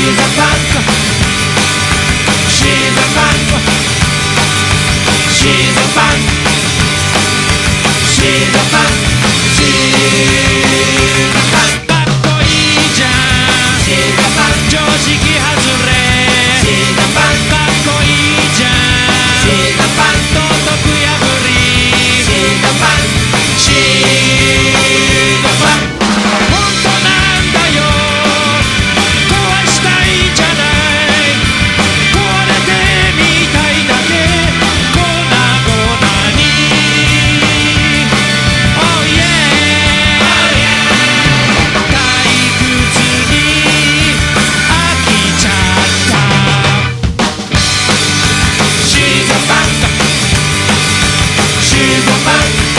She's a punk. She's a punk. She's a punk. man.